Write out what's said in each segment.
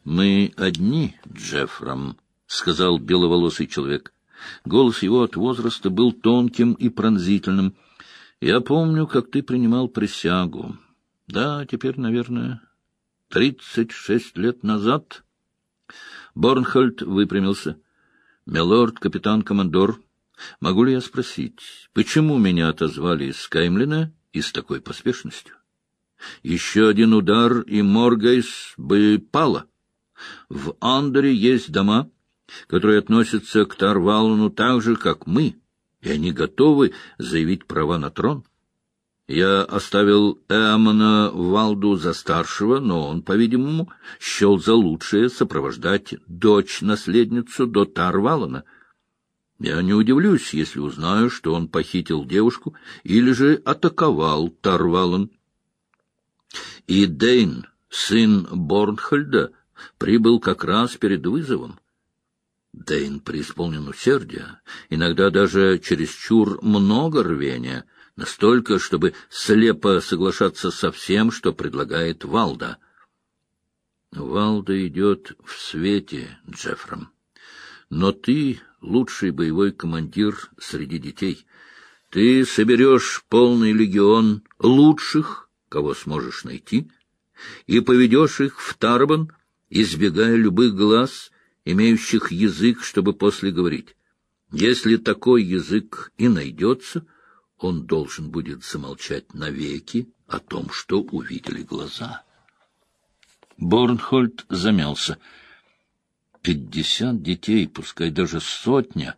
— Мы одни, Джеффром, — сказал беловолосый человек. Голос его от возраста был тонким и пронзительным. — Я помню, как ты принимал присягу. Да, теперь, наверное, тридцать шесть лет назад. Борнхольд выпрямился. — Милорд, капитан-командор, могу ли я спросить, почему меня отозвали из Скаймлина и с такой поспешностью? Еще один удар, и Моргейс бы пала. В Андере есть дома, которые относятся к Тарвалуну так же, как мы, и они готовы заявить права на трон. Я оставил Эмона Валду за старшего, но он, по-видимому, счел за лучшее сопровождать дочь-наследницу до Тарвалана. Я не удивлюсь, если узнаю, что он похитил девушку или же атаковал Тарвалан. И Дейн, сын Борнхольда, прибыл как раз перед вызовом. Дейн преисполнен усердия, иногда даже чересчур много рвения, настолько, чтобы слепо соглашаться со всем, что предлагает Валда. Валда идет в свете, Джеффром. Но ты лучший боевой командир среди детей. Ты соберешь полный легион лучших, кого сможешь найти, и поведешь их в Тарбан, избегая любых глаз, имеющих язык, чтобы после говорить. Если такой язык и найдется, он должен будет замолчать навеки о том, что увидели глаза. Борнхольд замялся. Пятьдесят детей, пускай даже сотня,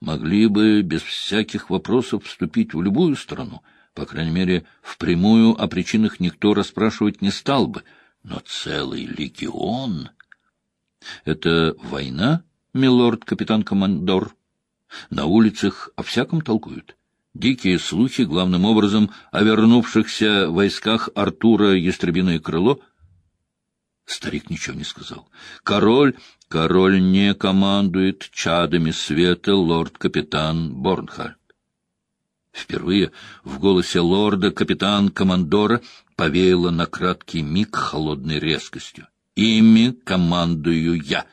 могли бы без всяких вопросов вступить в любую страну — по крайней мере, впрямую о причинах никто расспрашивать не стал бы. Но целый легион... Это война, милорд-капитан-командор? На улицах о всяком толкуют. Дикие слухи, главным образом, о вернувшихся войсках Артура Ястребиное крыло. Старик ничего не сказал. Король... Король не командует чадами света, лорд-капитан Борнхальд. Впервые в голосе лорда капитан-командора повеяло на краткий миг холодной резкостью. «Ими командую я.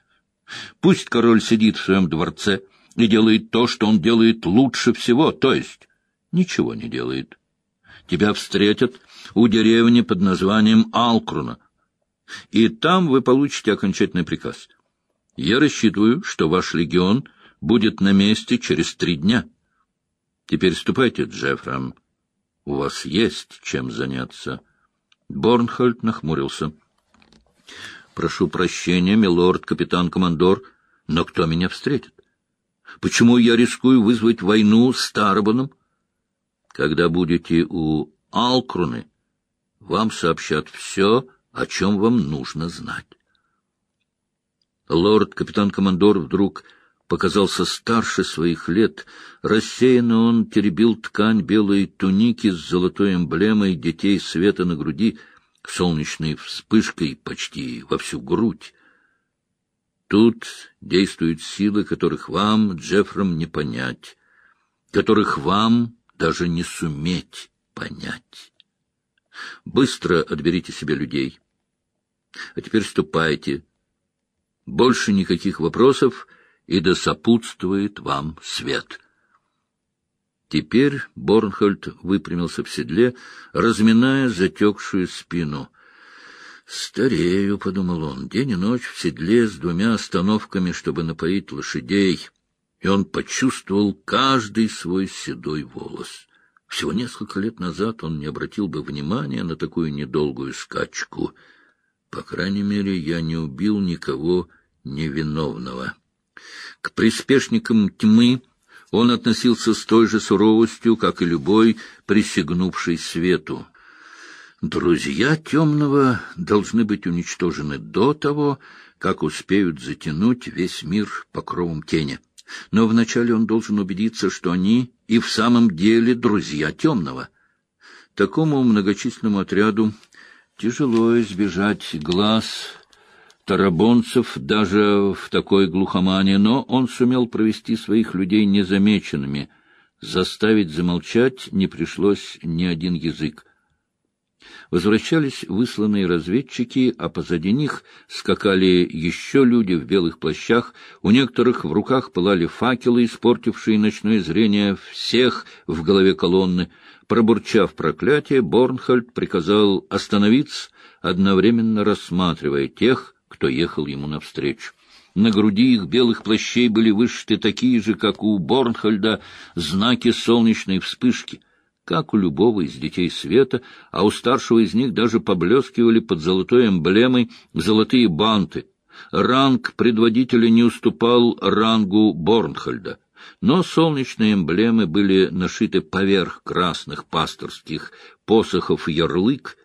Пусть король сидит в своем дворце и делает то, что он делает лучше всего, то есть ничего не делает. Тебя встретят у деревни под названием Алкруна, и там вы получите окончательный приказ. Я рассчитываю, что ваш легион будет на месте через три дня». Теперь ступайте, Джеффрам. У вас есть чем заняться. Борнхольд нахмурился. Прошу прощения, милорд, капитан-командор, но кто меня встретит? Почему я рискую вызвать войну с Тарбаном? Когда будете у Алкруны, вам сообщат все, о чем вам нужно знать. Лорд-капитан-командор вдруг показался старше своих лет. Рассеянно он теребил ткань белой туники с золотой эмблемой детей света на груди, солнечной вспышкой почти во всю грудь. Тут действуют силы, которых вам, Джеффром, не понять, которых вам даже не суметь понять. Быстро отберите себе людей. А теперь ступайте. Больше никаких вопросов — и да сопутствует вам свет. Теперь Борнхольд выпрямился в седле, разминая затекшую спину. «Старею», — подумал он, — день и ночь в седле с двумя остановками, чтобы напоить лошадей, и он почувствовал каждый свой седой волос. Всего несколько лет назад он не обратил бы внимания на такую недолгую скачку. По крайней мере, я не убил никого невиновного. К приспешникам тьмы он относился с той же суровостью, как и любой, присягнувший свету. Друзья темного должны быть уничтожены до того, как успеют затянуть весь мир покровом тени. Но вначале он должен убедиться, что они и в самом деле друзья темного. Такому многочисленному отряду тяжело избежать глаз тарабонцев даже в такой глухомане, но он сумел провести своих людей незамеченными. Заставить замолчать не пришлось ни один язык. Возвращались высланные разведчики, а позади них скакали еще люди в белых плащах, у некоторых в руках пылали факелы, испортившие ночное зрение всех в голове колонны. Пробурчав проклятие, Борнхольд приказал остановиться, одновременно рассматривая тех, кто ехал ему навстречу. На груди их белых плащей были вышиты такие же, как у Борнхольда, знаки солнечной вспышки — как у любого из детей света, а у старшего из них даже поблескивали под золотой эмблемой золотые банты. Ранг предводителя не уступал рангу Борнхольда, но солнечные эмблемы были нашиты поверх красных пасторских посохов ярлык,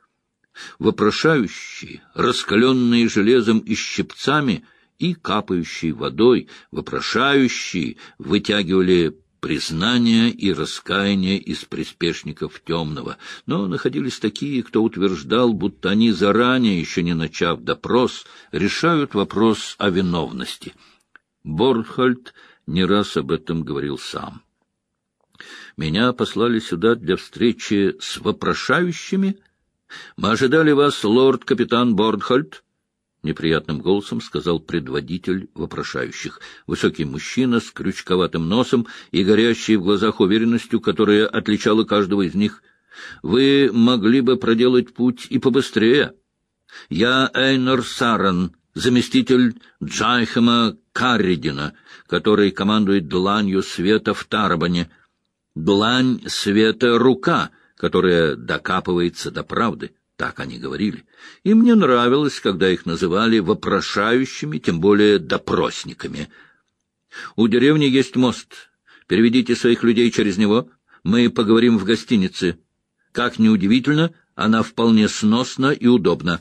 вопрошающие, раскаленные железом и щипцами и капающие водой, вопрошающие вытягивали признания и раскаяния из приспешников темного, но находились такие, кто утверждал, будто они заранее, еще не начав допрос, решают вопрос о виновности. Борнхольд не раз об этом говорил сам. Меня послали сюда для встречи с вопрошающими. Мы ожидали вас, лорд-капитан Борнхольд, неприятным голосом сказал предводитель вопрошающих. Высокий мужчина с крючковатым носом и горящей в глазах уверенностью, которая отличала каждого из них. «Вы могли бы проделать путь и побыстрее. Я Эйнор Саран, заместитель Джайхема Карридина, который командует дланью света в Тарбане. Длань света — рука, которая докапывается до правды. Так они говорили. И мне нравилось, когда их называли вопрошающими, тем более допросниками. У деревни есть мост. Переведите своих людей через него. Мы поговорим в гостинице. Как неудивительно, она вполне сносна и удобна.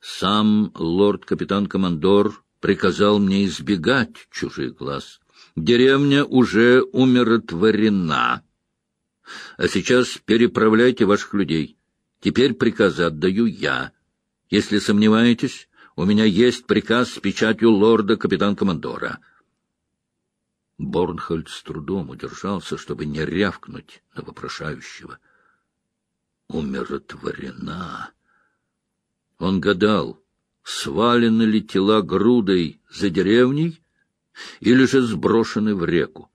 Сам лорд-капитан-командор приказал мне избегать чужих глаз. Деревня уже умиротворена. А сейчас переправляйте ваших людей. Теперь приказы отдаю я. Если сомневаетесь, у меня есть приказ с печатью лорда-капитан-командора. Борнхольд с трудом удержался, чтобы не рявкнуть на вопрошающего. Умиротворена. Он гадал, свалены ли тела грудой за деревней или же сброшены в реку.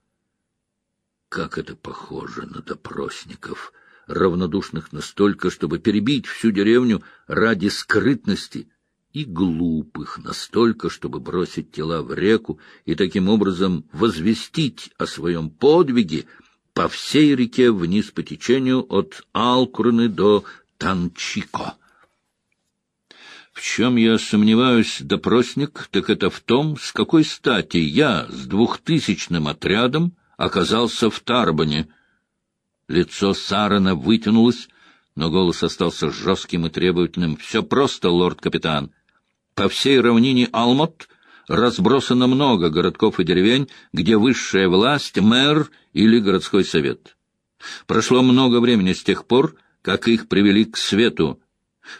Как это похоже на допросников! равнодушных настолько, чтобы перебить всю деревню ради скрытности, и глупых настолько, чтобы бросить тела в реку и таким образом возвестить о своем подвиге по всей реке вниз по течению от Алкурны до Танчико. В чем я сомневаюсь, допросник, так это в том, с какой стати я с двухтысячным отрядом оказался в Тарбане — Лицо Сарана вытянулось, но голос остался жестким и требовательным. «Все просто, лорд-капитан. По всей равнине Алмот разбросано много городков и деревень, где высшая власть — мэр или городской совет. Прошло много времени с тех пор, как их привели к свету.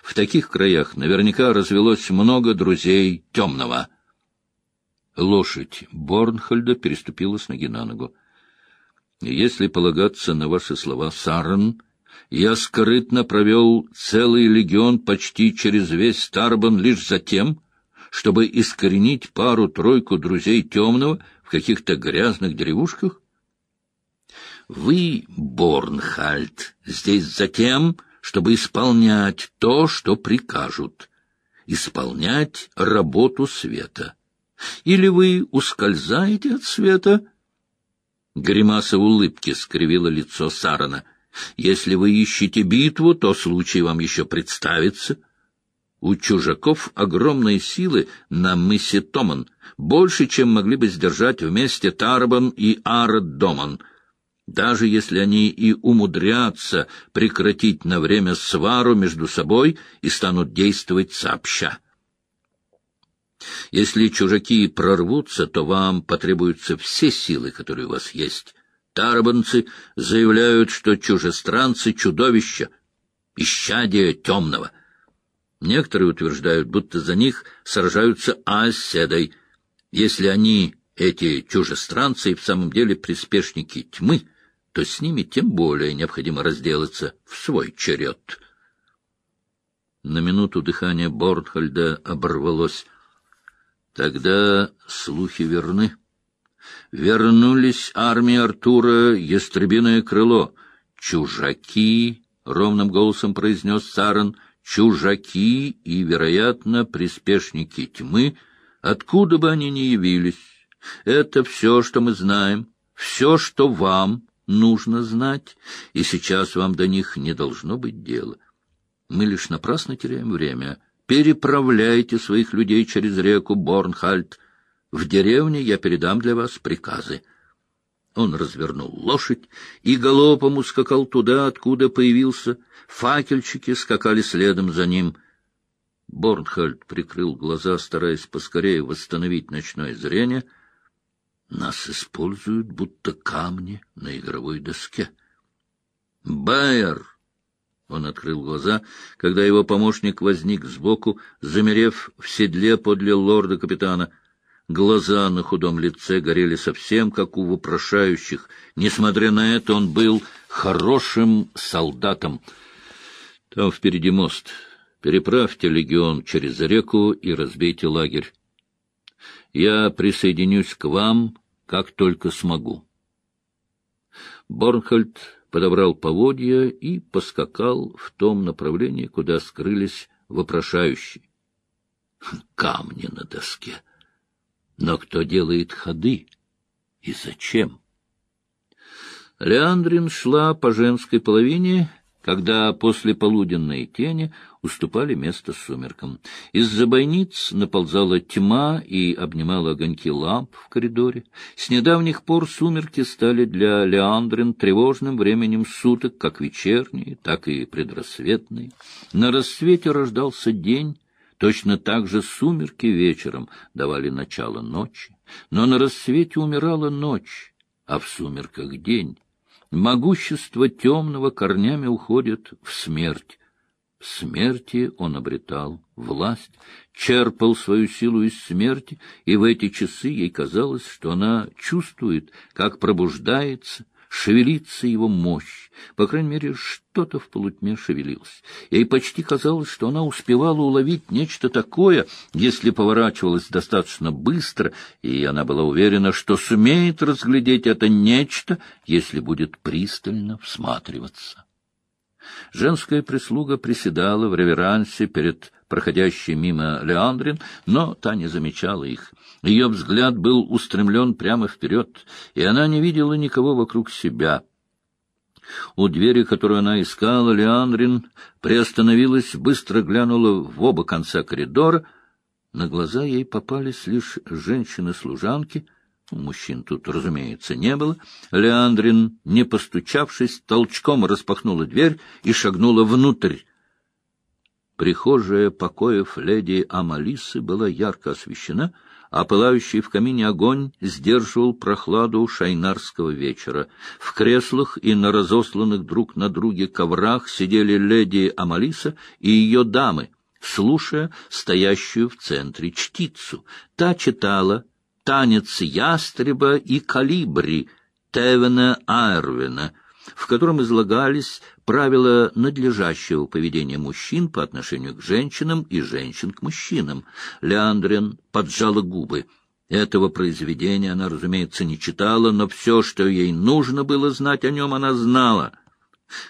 В таких краях наверняка развелось много друзей темного». Лошадь Борнхольда переступила с ноги на ногу. Если полагаться на ваши слова, Сарен, я скрытно провел целый легион почти через весь Старбан лишь за тем, чтобы искоренить пару-тройку друзей темного в каких-то грязных деревушках? Вы, Борнхальд, здесь за тем, чтобы исполнять то, что прикажут, исполнять работу света. Или вы ускользаете от света, Гримаса улыбки скривила лицо Сарана. «Если вы ищете битву, то случай вам еще представится. У чужаков огромные силы на мысе Томан, больше, чем могли бы сдержать вместе Тарбан и Ард-Доман. Даже если они и умудрятся прекратить на время свару между собой и станут действовать сообща». Если чужаки прорвутся, то вам потребуются все силы, которые у вас есть. Тарабанцы заявляют, что чужестранцы — чудовища, исчадие темного. Некоторые утверждают, будто за них сражаются оседой. Если они, эти чужестранцы, и в самом деле приспешники тьмы, то с ними тем более необходимо разделаться в свой черед. На минуту дыхание Борнхольда оборвалось. Тогда слухи верны. Вернулись армии Артура, ястребиное крыло. «Чужаки!» — ровным голосом произнес Саран. «Чужаки и, вероятно, приспешники тьмы, откуда бы они ни явились. Это все, что мы знаем, все, что вам нужно знать, и сейчас вам до них не должно быть дела. Мы лишь напрасно теряем время. Переправляйте своих людей через реку Борнхальд. В деревне я передам для вас приказы. Он развернул лошадь и галопом ускакал туда, откуда появился. Факельщики скакали следом за ним. Борнхальд прикрыл глаза, стараясь поскорее восстановить ночное зрение. Нас используют, будто камни на игровой доске. «Байер!» Он открыл глаза, когда его помощник возник сбоку, замерев в седле подле лорда-капитана — Глаза на худом лице горели совсем, как у вопрошающих. Несмотря на это, он был хорошим солдатом. Там впереди мост. Переправьте легион через реку и разбейте лагерь. Я присоединюсь к вам, как только смогу. Борнхольд подобрал поводья и поскакал в том направлении, куда скрылись вопрошающие. Камни на доске. Но кто делает ходы и зачем? Леандрин шла по женской половине, когда после полуденной тени уступали место сумеркам. Из-за бойниц наползала тьма и обнимала огоньки ламп в коридоре. С недавних пор сумерки стали для Леандрин тревожным временем суток, как вечерние, так и предрассветные. На рассвете рождался день, Точно так же сумерки вечером давали начало ночи, но на рассвете умирала ночь, а в сумерках день. Могущество темного корнями уходит в смерть. В смерти он обретал власть, черпал свою силу из смерти, и в эти часы ей казалось, что она чувствует, как пробуждается, шевелится его мощь. По крайней мере, что-то в полутьме шевелилось. Ей почти казалось, что она успевала уловить нечто такое, если поворачивалась достаточно быстро, и она была уверена, что сумеет разглядеть это нечто, если будет пристально всматриваться. Женская прислуга приседала в реверансе перед проходящей мимо Леандрин, но та не замечала их. Ее взгляд был устремлен прямо вперед, и она не видела никого вокруг себя. У двери, которую она искала, Леандрин приостановилась, быстро глянула в оба конца коридора. На глаза ей попались лишь женщины-служанки — Мужчин тут, разумеется, не было. Леандрин, не постучавшись, толчком распахнула дверь и шагнула внутрь. Прихожая покоев леди Амалисы была ярко освещена, а пылающий в камине огонь сдерживал прохладу шайнарского вечера. В креслах и на разосланных друг на друге коврах сидели леди Амалиса и ее дамы, слушая стоящую в центре чтицу. Та читала «Танец ястреба и калибри» Тевена Айрвина, в котором излагались правила надлежащего поведения мужчин по отношению к женщинам и женщин к мужчинам. Леандрин поджала губы. Этого произведения она, разумеется, не читала, но все, что ей нужно было знать о нем, она знала.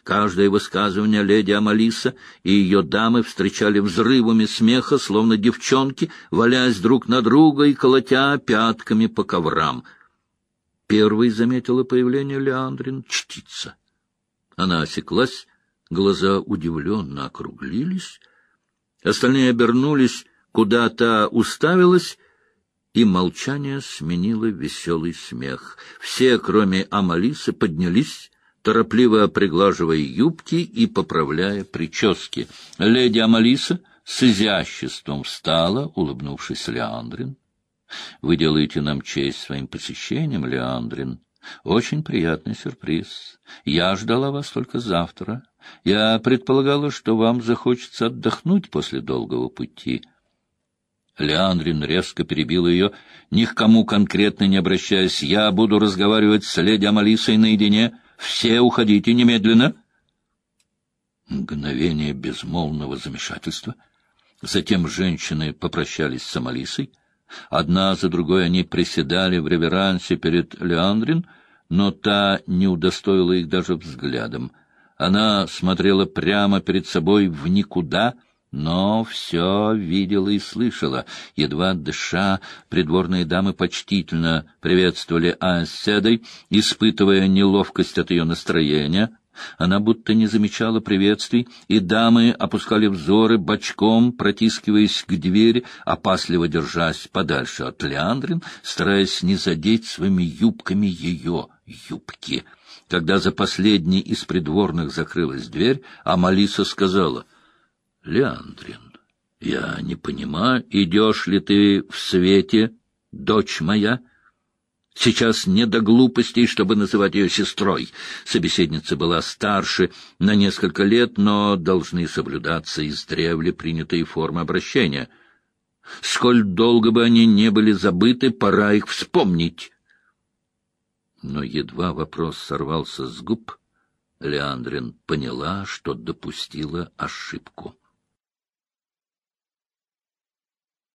Каждое высказывание леди Амалиса и ее дамы встречали взрывами смеха, словно девчонки, валяясь друг на друга и колотя пятками по коврам. Первой заметила появление Леандрин чтица. Она осеклась, глаза удивленно округлились, остальные обернулись, куда то уставилась, и молчание сменило веселый смех. Все, кроме Амалисы, поднялись, торопливо приглаживая юбки и поправляя прически. Леди Амалиса с изяществом встала, улыбнувшись Леандрин. — Вы делаете нам честь своим посещением, Леандрин. Очень приятный сюрприз. Я ждала вас только завтра. Я предполагала, что вам захочется отдохнуть после долгого пути. Леандрин резко перебил ее, ни к кому конкретно не обращаясь. «Я буду разговаривать с леди Амалисой наедине. Все уходите немедленно!» Мгновение безмолвного замешательства. Затем женщины попрощались с Амалисой. Одна за другой они приседали в реверансе перед Леандрин, но та не удостоила их даже взглядом. Она смотрела прямо перед собой в никуда — но все видела и слышала. Едва дыша, придворные дамы почтительно приветствовали Аэсседой, испытывая неловкость от ее настроения. Она будто не замечала приветствий, и дамы опускали взоры бочком, протискиваясь к двери, опасливо держась подальше от Леандрин, стараясь не задеть своими юбками ее юбки. Когда за последней из придворных закрылась дверь, Амалиса сказала — Леандрин, я не понимаю, идешь ли ты в свете, дочь моя? Сейчас не до глупостей, чтобы называть ее сестрой. Собеседница была старше на несколько лет, но должны соблюдаться издревле принятые формы обращения. Сколь долго бы они не были забыты, пора их вспомнить. Но едва вопрос сорвался с губ, Леандрин поняла, что допустила ошибку.